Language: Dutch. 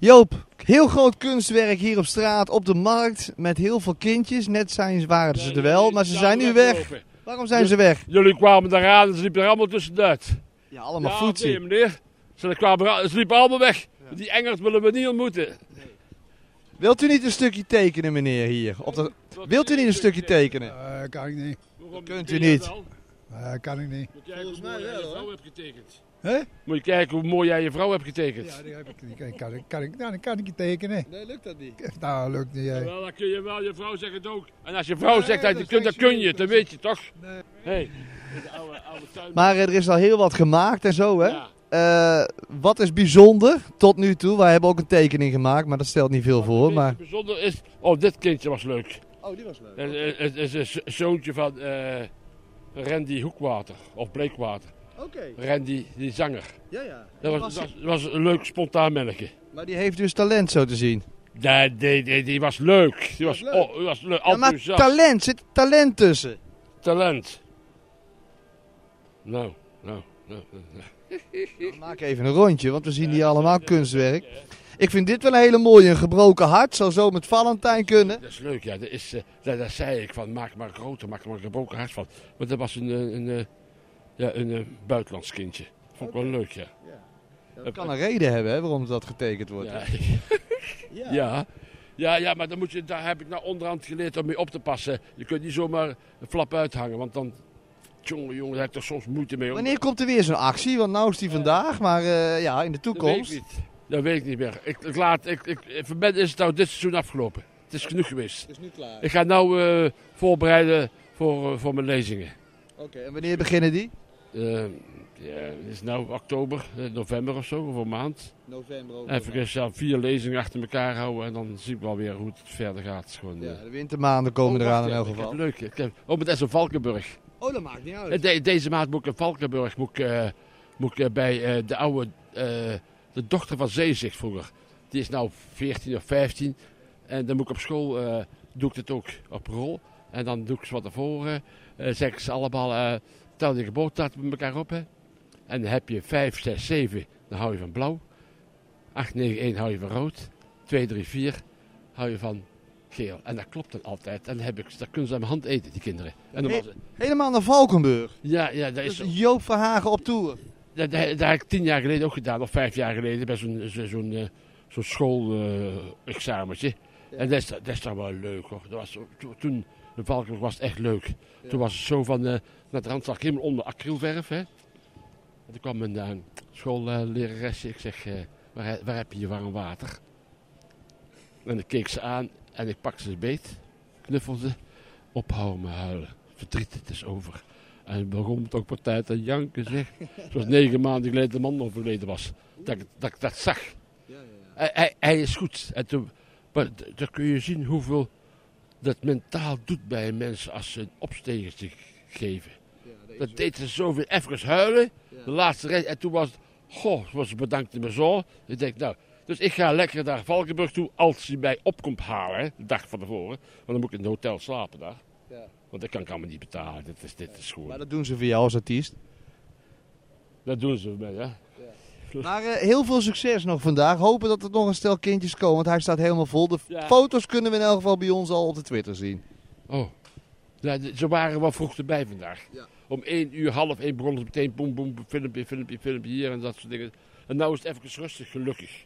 Joop, heel groot kunstwerk hier op straat, op de markt, met heel veel kindjes. Net zijn, waren ze er wel, maar ze zijn nu weg. Waarom zijn ze weg? Jullie kwamen eraan en ze liepen er allemaal tussenuit. Ja, allemaal ja, nee, meneer. Ze, kwamen eraan, ze liepen allemaal weg. Die Engels willen we niet ontmoeten. Wilt u niet een stukje tekenen, meneer, hier? Op de... Wilt u niet een stukje tekenen? Eh, kan ik niet. Kunt u niet. wel? Eh, kan ik niet. Mooi jij je vrouw hebt getekend. Hè? Moet je kijken hoe mooi jij je vrouw hebt getekend. Ja, die heb ik, die kan, kan, ik- kan, ik, nou, dan kan ik je tekenen. Nee, lukt dat niet. Nou, lukt niet. hè. Wel, dan kun je wel, je vrouw zegt het ook. En als je vrouw Nee, zegt dat je dat kunt, dan kun je, niet. dan weet je toch? Nee. Hey. De oude, oude tuin. Maar eh, er is al heel wat gemaakt en zo, hè? Ja. Eh, wat is bijzonder tot nu toe? Wij hebben ook een tekening gemaakt, maar dat stelt niet veel voor. Wat Maar... het bijzonder is, oh dit kindje was leuk. Oh, die was leuk. Het het is een zo- zoontje van eh, Randy Hoekwater, of Bleekwater. Oké, Randy, die zanger. ja, ja. Dat was, dat was een leuk spontaan mannetje. Maar die heeft dus talent zo te zien. Die, die, die, die was leuk. Die was, leuk. oh, die was leuk. Ja, maar talent, zit talent tussen. Talent. Nou, nou, nou. nou. We maken even een rondje, want we zien hier allemaal kunstwerk. Ik vind dit wel een hele mooie, een gebroken hart. Zou zo met Valentijn kunnen. Dat is leuk, ja. Dat, is, eh, dat, dat zei ik van, maak maar groter, maak maar een gebroken hart van. Maar dat was een, eh, een, eh, ja, een eh, buitenlands kindje. Vond ik wel leuk, ja. Dat kan een reden hebben hè, waarom dat getekend wordt. Ja. Ja. ja. Ja, ja, maar dan moet je, daar heb ik nou onderhand geleerd om mee op te passen. Je kunt niet zomaar een flap uithangen, want dan... Jongen, jongen, daar heb ik toch soms moeite mee. hoor. Wanneer komt er weer zo'n actie? Want nou is die vandaag, maar eh, ja, in de Dat weet ik toekomst. niet. Dat weet ik niet meer. Ik, ik laat, ik, ik, voor mij is het nou dit seizoen afgelopen. Het is genoeg geweest. is nu klaar. Ik ga nou eh, voorbereiden voor, eh, voor mijn lezingen. Oké, en wanneer beginnen die? Eh, ja, het is nou oktober, eh, november of zo, over een maand. November Even eens, ja, vier lezingen achter elkaar houden en dan zie ik wel weer hoe het verder gaat. Gewoon, Ja, eh, de wintermaanden komen oh, eraan in elk geval. Leuk. Ik heb, oh, met in Valkenburg. Oh, dat maakt niet de- deze maand moet ik in Valkenburg moet ik, moet ik, bij de oude, de dochter van Zeezicht vroeger. Die is nou 14 of 15. En dan moet ik op school, doe ik het ook op rol. En dan doe ik ze wat eh zeg ik ze allemaal, tel je geboortedatum met elkaar op. Hè. En dan heb je 5, 6, 7, dan hou je van blauw. 8, 9, 1 hou je van rood. 2, 3, 4 hou je van geel. En dat klopt dan altijd. En dan, heb ik, dan kunnen ze aan mijn hand eten, die kinderen. En dan was Helemaal naar Valkenburg. ja, ja, dat is Dus Joop Verhagen op tour. dat, dat, dat heb ik tien jaar geleden ook gedaan, of vijf jaar geleden, bij zo'n zo, zo'n eh, zo'n schoolexamentje. En dat is, dat is dan wel leuk hoor. Dat was, zo- to- toen, de Valkenburg was het echt leuk. Toen was het zo van, eh naar de rand zag ik helemaal onder acrylverf. Hè. En toen kwam een uh, schoolleraresje, ik zeg, eh, waar, waar heb je je warm water? En ik keek ze aan en ik pakte ze beet, knuffelde, ophouden met huilen. Verdriet, het is over. En begon het ook partij te janken, zeg. Zoals negen maanden geleden de man overleden was. Dat, ik- dat ik dat zag. Hij, hij, hij is goed. En toen, maar dan kun je zien hoeveel dat mentaal doet bij een mens als ze een opstegertje geven. Dat deed ze zoveel. Even huilen. De laatste rij. En toen was het, goh, was ze bedankte me zo. Ik denk, nou, dus ik ga lekker naar Valkenburg toe als hij mij op komt halen, hè, de dag van tevoren. Want dan moet ik in het hotel slapen daar. Ja. Want dat kan ik allemaal niet betalen. Dit is, dit is gewoon. Maar dat doen ze voor jou als artiest. Dat doen ze bij, ja. Maar eh, heel veel succes nog vandaag. Hopen dat er nog een stel kindjes komen, want hij staat helemaal vol. De Ja. foto's kunnen we in elk geval bij ons al op de Twitter zien. Oh. Ja, ze waren wel vroeg erbij vandaag. Ja. Om één uur, half één begonnen ze meteen boem, boem, filmpje, filmpje, filmpje hier en dat soort dingen. En nou is het even rustig, gelukkig.